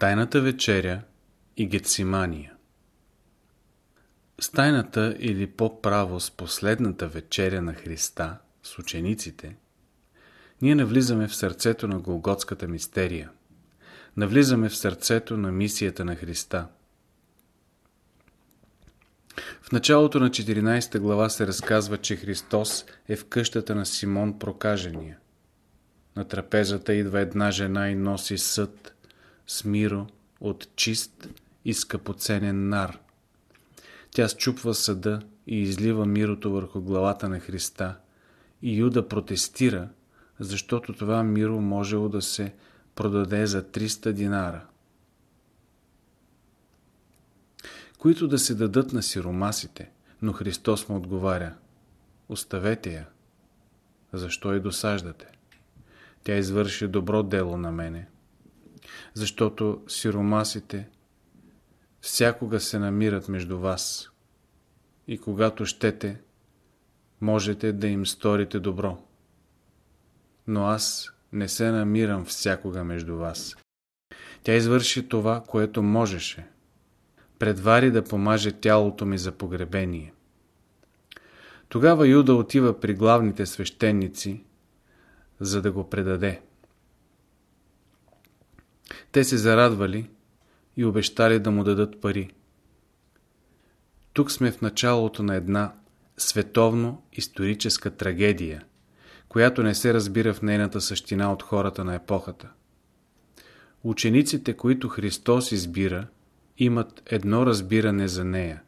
Тайната вечеря и Гецимания С тайната или по-право с последната вечеря на Христа с учениците, ние навлизаме в сърцето на Голготската мистерия. Навлизаме в сърцето на мисията на Христа. В началото на 14 глава се разказва, че Христос е в къщата на Симон Прокажения. На трапезата идва една жена и носи съд, с миро от чист и скъпоценен нар. Тя счупва съда и излива мирото върху главата на Христа и Юда протестира, защото това миро можело да се продаде за 300 динара, които да се дадат на сиромасите, но Христос му отговаря Оставете я, защо и досаждате? Тя извърши добро дело на мене защото сиромасите всякога се намират между вас и когато щете, можете да им сторите добро. Но аз не се намирам всякога между вас. Тя извърши това, което можеше. Предвари да помаже тялото ми за погребение. Тогава Юда отива при главните свещеници, за да го предаде. Те се зарадвали и обещали да му дадат пари. Тук сме в началото на една световно-историческа трагедия, която не се разбира в нейната същина от хората на епохата. Учениците, които Христос избира, имат едно разбиране за нея.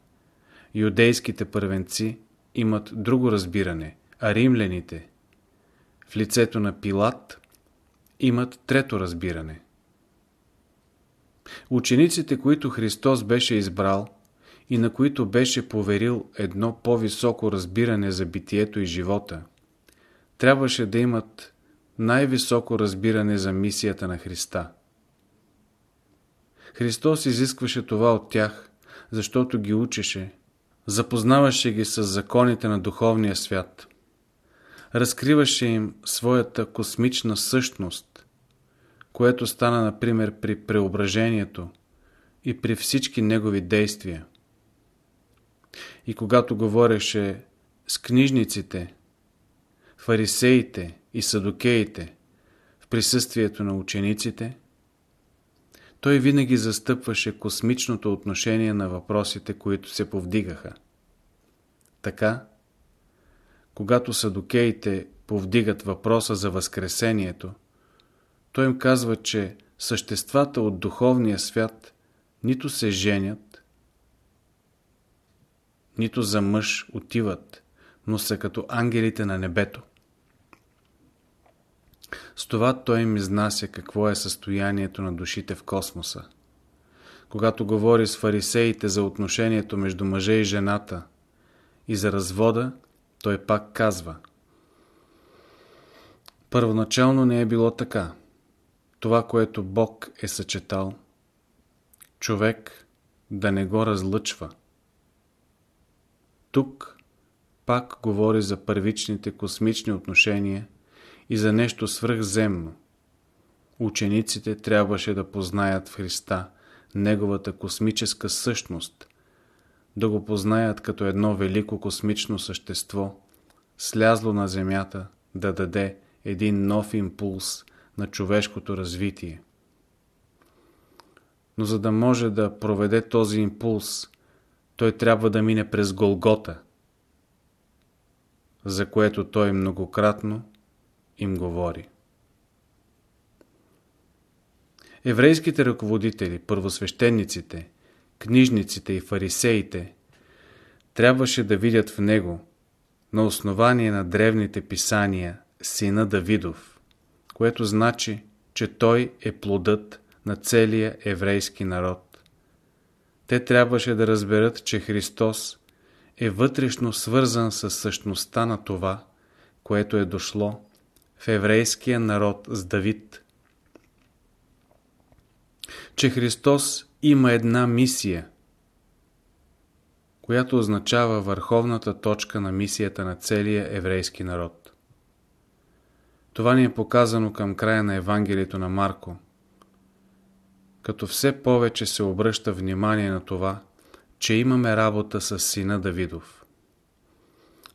Юдейските първенци имат друго разбиране, а римляните, в лицето на Пилат, имат трето разбиране – Учениците, които Христос беше избрал и на които беше поверил едно по-високо разбиране за битието и живота, трябваше да имат най-високо разбиране за мисията на Христа. Христос изискваше това от тях, защото ги учеше, запознаваше ги с законите на духовния свят, разкриваше им своята космична същност, което стана, например, при преображението и при всички негови действия. И когато говореше с книжниците, фарисеите и садокеите в присъствието на учениците, той винаги застъпваше космичното отношение на въпросите, които се повдигаха. Така, когато садокеите повдигат въпроса за Възкресението, той им казва, че съществата от духовния свят нито се женят, нито за мъж отиват, но са като ангелите на небето. С това той им изнася какво е състоянието на душите в космоса. Когато говори с фарисеите за отношението между мъжа и жената и за развода, той пак казва Първоначално не е било така това, което Бог е съчетал, човек да не го разлъчва. Тук пак говори за първичните космични отношения и за нещо свръхземно. Учениците трябваше да познаят в Христа Неговата космическа същност, да го познаят като едно велико космично същество, слязло на Земята да даде един нов импулс на човешкото развитие. Но за да може да проведе този импулс, той трябва да мине през Голгота, за което той многократно им говори. Еврейските ръководители, първосвещениците, книжниците и фарисеите трябваше да видят в него, на основание на древните писания, сина Давидов, което значи, че той е плодът на целия еврейски народ. Те трябваше да разберат, че Христос е вътрешно свързан с същността на това, което е дошло в еврейския народ с Давид. Че Христос има една мисия, която означава върховната точка на мисията на целия еврейски народ. Това ни е показано към края на Евангелието на Марко. като все повече се обръща внимание на това, че имаме работа с сина Давидов.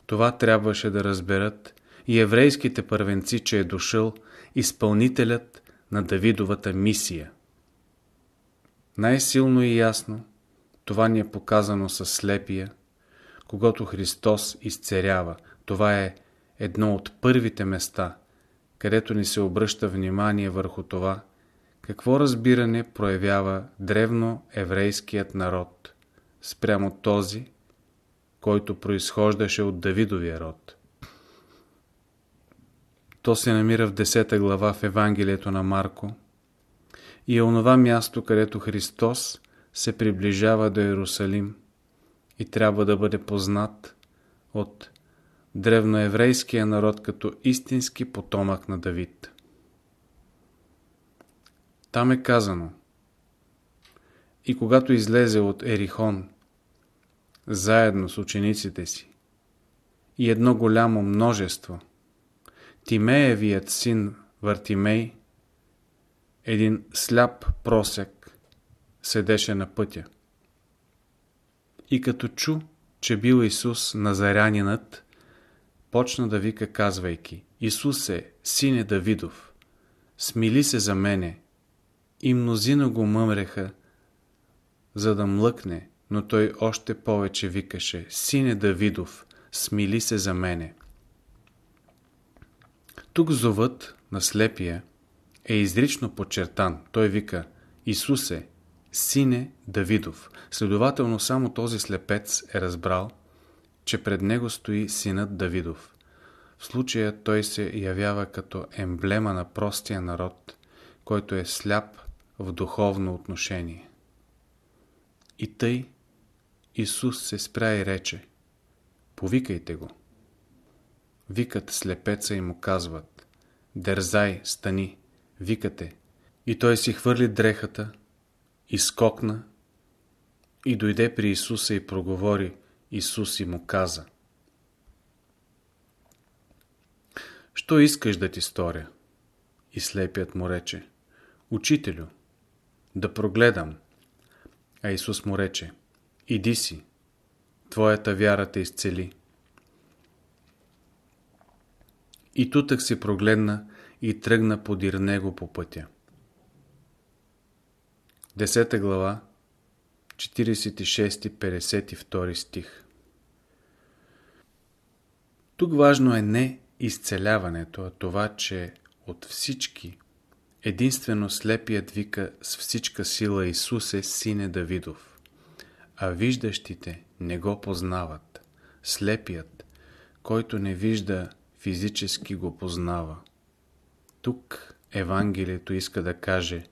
Това трябваше да разберат и еврейските първенци, че е дошъл изпълнителят на Давидовата мисия. Най-силно и ясно това ни е показано с слепия, когато Христос изцерява. Това е едно от първите места, където ни се обръща внимание върху това, какво разбиране проявява древно еврейският народ спрямо този, който произхождаше от Давидовия род. То се намира в 10 глава в Евангелието на Марко и е онова място, където Христос се приближава до Иерусалим и трябва да бъде познат от древноеврейския народ като истински потомък на Давид. Там е казано И когато излезе от Ерихон, заедно с учениците си, и едно голямо множество, Тимеевият син Вартимей, един сляп просек, седеше на пътя. И като чу, че бил Исус Назарянинът, почна да вика казвайки Исусе, сине Давидов, смили се за мене. И мнозина го мъмреха, за да млъкне, но той още повече викаше Сине Давидов, смили се за мене. Тук зовът на слепия е изрично подчертан. Той вика Исусе, сине Давидов. Следователно само този слепец е разбрал, че пред него стои синът Давидов. В случая той се явява като емблема на простия народ, който е сляп в духовно отношение. И тъй Исус се спря и рече Повикайте го. Викат слепеца и му казват Дерзай, стани, викате. И той си хвърли дрехата, изкокна и дойде при Исуса и проговори. Исус и му каза Що искаш да ти сторя? И слепият му рече Учителю, да прогледам. А Исус му рече Иди си, твоята вяра те изцели. И тутък си прогледна и тръгна подир него по пътя. Десета глава, 46-52 стих Тук важно е не изцеляването, а това, че от всички единствено слепият вика с всичка сила Исусе, сине Давидов, а виждащите не го познават. Слепият, който не вижда физически го познава. Тук Евангелието иска да каже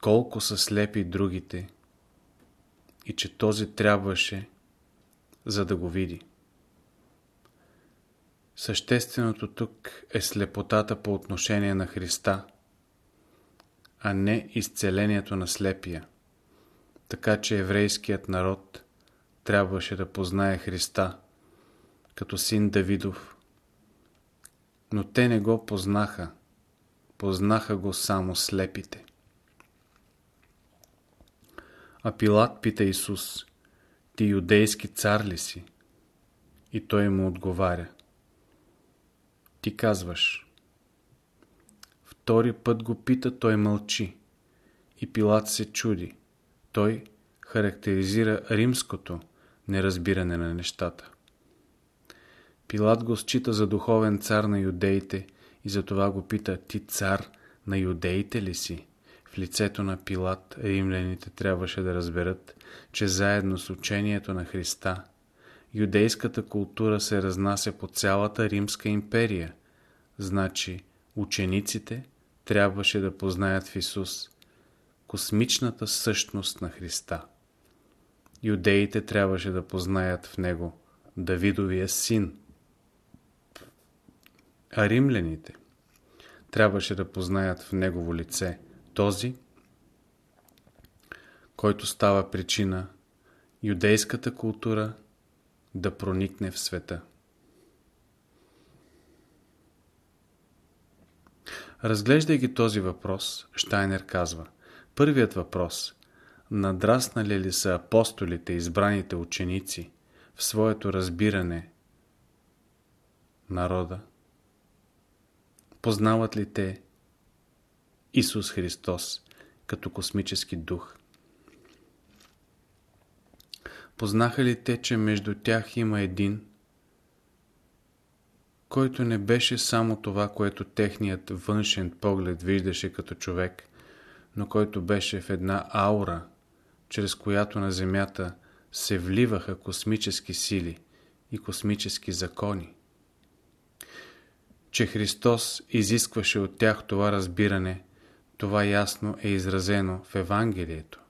колко са слепи другите и че този трябваше за да го види. Същественото тук е слепотата по отношение на Христа, а не изцелението на слепия. Така че еврейският народ трябваше да познае Христа като син Давидов, но те не го познаха. Познаха го само слепите. А Пилат пита Исус, ти юдейски цар ли си? И той му отговаря. Ти казваш. Втори път го пита, той мълчи. И Пилат се чуди. Той характеризира римското неразбиране на нещата. Пилат го счита за духовен цар на юдеите и затова го пита, ти цар на юдеите ли си? Лицето на Пилат римляните трябваше да разберат, че заедно с учението на Христа, юдейската култура се разнася по цялата Римска империя. Значи, учениците трябваше да познаят в Исус космичната същност на Христа. Юдеите трябваше да познаят в Него Давидовия син – а римляните трябваше да познаят в негово лице този, който става причина юдейската култура да проникне в света. Разглеждайки този въпрос, Штайнер казва Първият въпрос – надраснали ли са апостолите, избраните ученици, в своето разбиране народа? Познават ли те Исус Христос като космически дух? Познаха ли те, че между тях има един, който не беше само това, което техният външен поглед виждаше като човек, но който беше в една аура, чрез която на Земята се вливаха космически сили и космически закони. Че Христос изискваше от тях това разбиране, това ясно е изразено в Евангелието.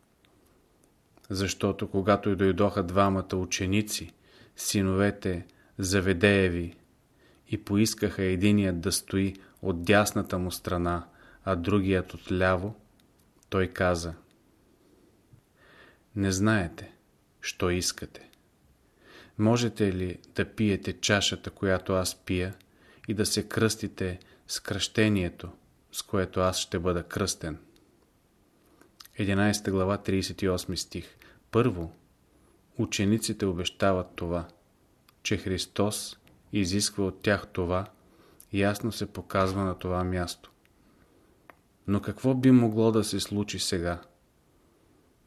Защото когато и дойдоха двамата ученици, синовете Заведееви, и поискаха единият да стои от дясната му страна, а другият от ляво, той каза Не знаете, що искате. Можете ли да пиете чашата, която аз пия, и да се кръстите с кръщението, с което аз ще бъда кръстен? 11 глава 38 стих Първо, учениците обещават това, че Христос изисква от тях това, ясно се показва на това място. Но какво би могло да се случи сега?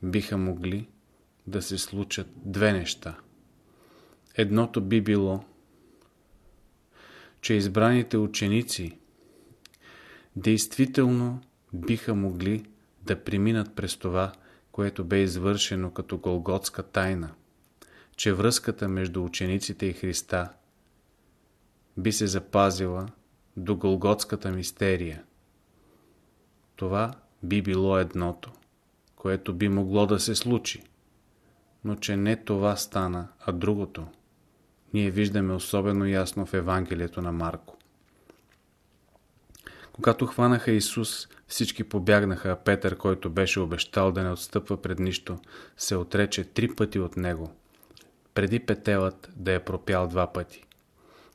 Биха могли да се случат две неща. Едното би било, че избраните ученици действително биха могли да преминат през това, което бе извършено като Голготска тайна, че връзката между учениците и Христа би се запазила до Голготската мистерия. Това би било едното, което би могло да се случи. Но че не това стана, а другото, ние виждаме особено ясно в Евангелието на Марко. Когато хванаха Исус, всички побягнаха, а Петър, който беше обещал да не отстъпва пред нищо, се отрече три пъти от него, преди петелът да е пропял два пъти.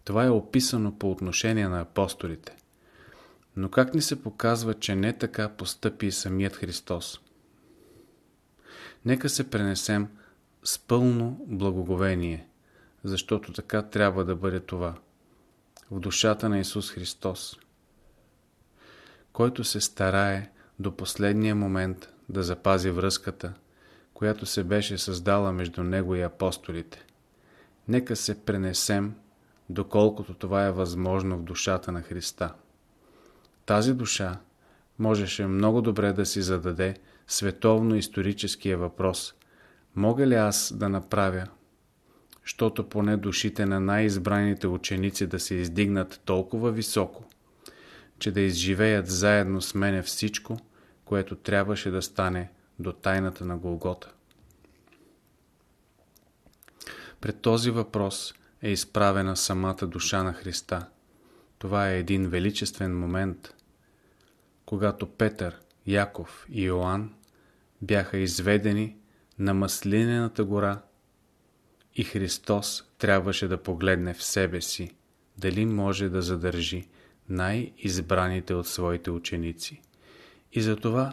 Това е описано по отношение на апостолите. Но как ни се показва, че не така постъпи и самият Христос? Нека се пренесем с пълно благоговение, защото така трябва да бъде това. В душата на Исус Христос, който се старае до последния момент да запази връзката, която се беше създала между Него и апостолите. Нека се пренесем доколкото това е възможно в душата на Христа. Тази душа можеше много добре да си зададе световно-историческия въпрос мога ли аз да направя, щото поне душите на най-избраните ученици да се издигнат толкова високо, че да изживеят заедно с мене всичко, което трябваше да стане до тайната на Голгота. Пред този въпрос е изправена самата душа на Христа. Това е един величествен момент, когато Петър, Яков и Йоанн бяха изведени на Маслинената гора и Христос трябваше да погледне в себе си, дали може да задържи най-избраните от своите ученици. И затова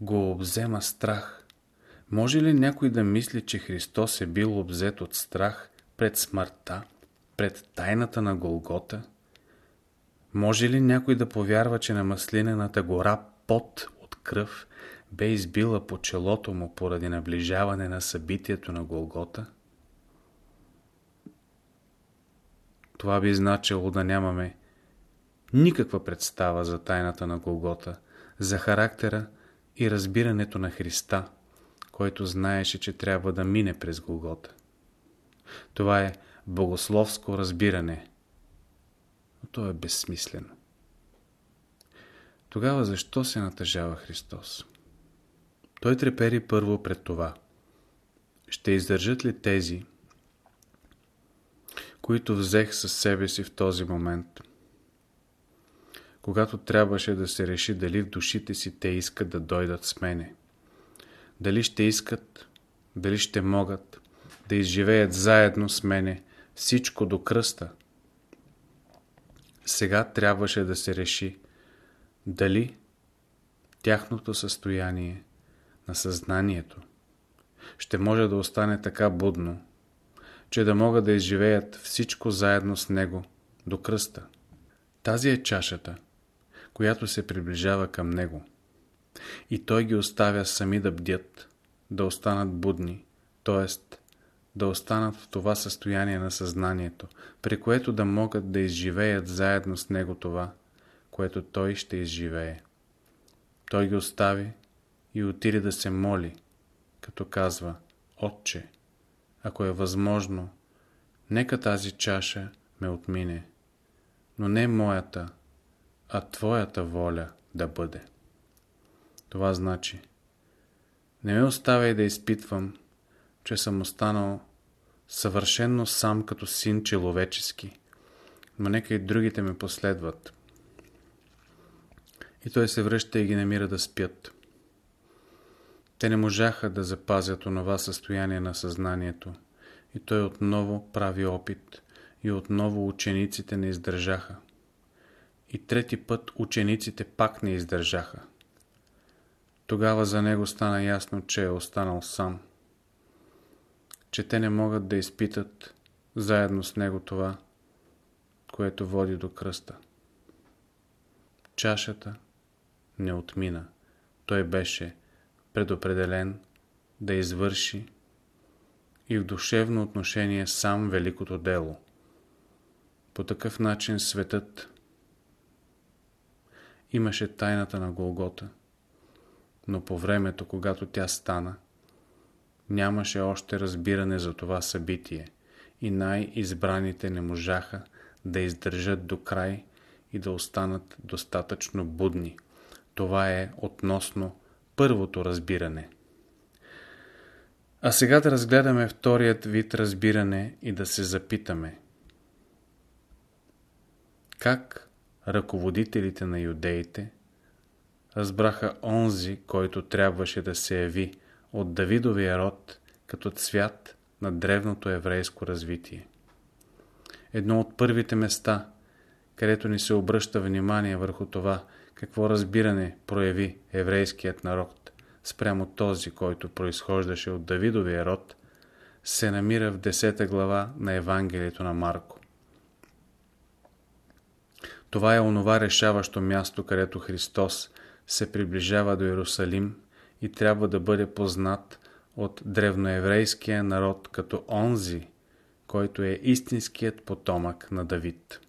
го обзема страх. Може ли някой да мисли, че Христос е бил обзет от страх пред смъртта, пред тайната на Голгота? Може ли някой да повярва, че на маслинената гора пот от кръв бе избила по челото му поради наближаване на събитието на Голгота? Това би значило да нямаме никаква представа за тайната на Голгота, за характера и разбирането на Христа, който знаеше, че трябва да мине през Голгота. Това е богословско разбиране, но то е безсмислено. Тогава защо се натъжава Христос? Той трепери първо пред това. Ще издържат ли тези, които взех със себе си в този момент, когато трябваше да се реши дали в душите си те искат да дойдат с мене. Дали ще искат, дали ще могат да изживеят заедно с мене всичко до кръста. Сега трябваше да се реши дали тяхното състояние на съзнанието ще може да остане така будно, че да могат да изживеят всичко заедно с него до кръста. Тази е чашата, която се приближава към него. И той ги оставя сами да бдят, да останат будни, т.е. да останат в това състояние на съзнанието, при което да могат да изживеят заедно с него това, което той ще изживее. Той ги остави и отиде да се моли, като казва Отче, ако е възможно, нека тази чаша ме отмине, но не моята, а Твоята воля да бъде. Това значи, не ме оставяй да изпитвам, че съм останал съвършенно сам като син человечески, но нека и другите ме последват. И той се връща и ги намира да спят. Те не можаха да запазят онова състояние на съзнанието и той отново прави опит и отново учениците не издържаха. И трети път учениците пак не издържаха. Тогава за него стана ясно, че е останал сам. Че те не могат да изпитат заедно с него това, което води до кръста. Чашата не отмина. Той беше предопределен да извърши и в душевно отношение сам великото дело. По такъв начин светът имаше тайната на Голгота, но по времето, когато тя стана, нямаше още разбиране за това събитие и най-избраните не можаха да издържат до край и да останат достатъчно будни. Това е относно първото разбиране. А сега да разгледаме вторият вид разбиране и да се запитаме. Как ръководителите на юдеите разбраха онзи, който трябваше да се яви от Давидовия род като цвят на древното еврейско развитие. Едно от първите места, където ни се обръща внимание върху това, какво разбиране прояви еврейският народ спрямо този, който произхождаше от Давидовия род, се намира в 10 глава на Евангелието на Марко. Това е онова решаващо място, където Христос се приближава до Иерусалим и трябва да бъде познат от древноеврейския народ като онзи, който е истинският потомък на Давид.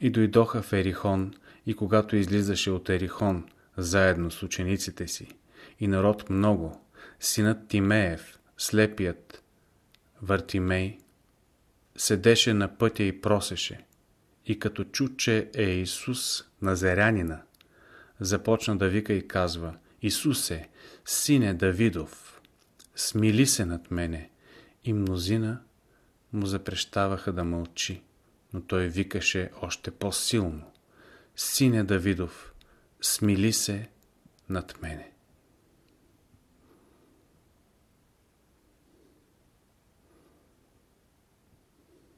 И дойдоха в Ерихон, и когато излизаше от Ерихон, заедно с учениците си, и народ много, синът Тимеев, слепият Вартимей, седеше на пътя и просеше, и като чу, че е Исус Назерянина, започна да вика и казва, Исусе, сине Давидов, смили се над мене. И мнозина му запрещаваха да мълчи, но той викаше още по-силно. Сине Давидов, смили се над мене.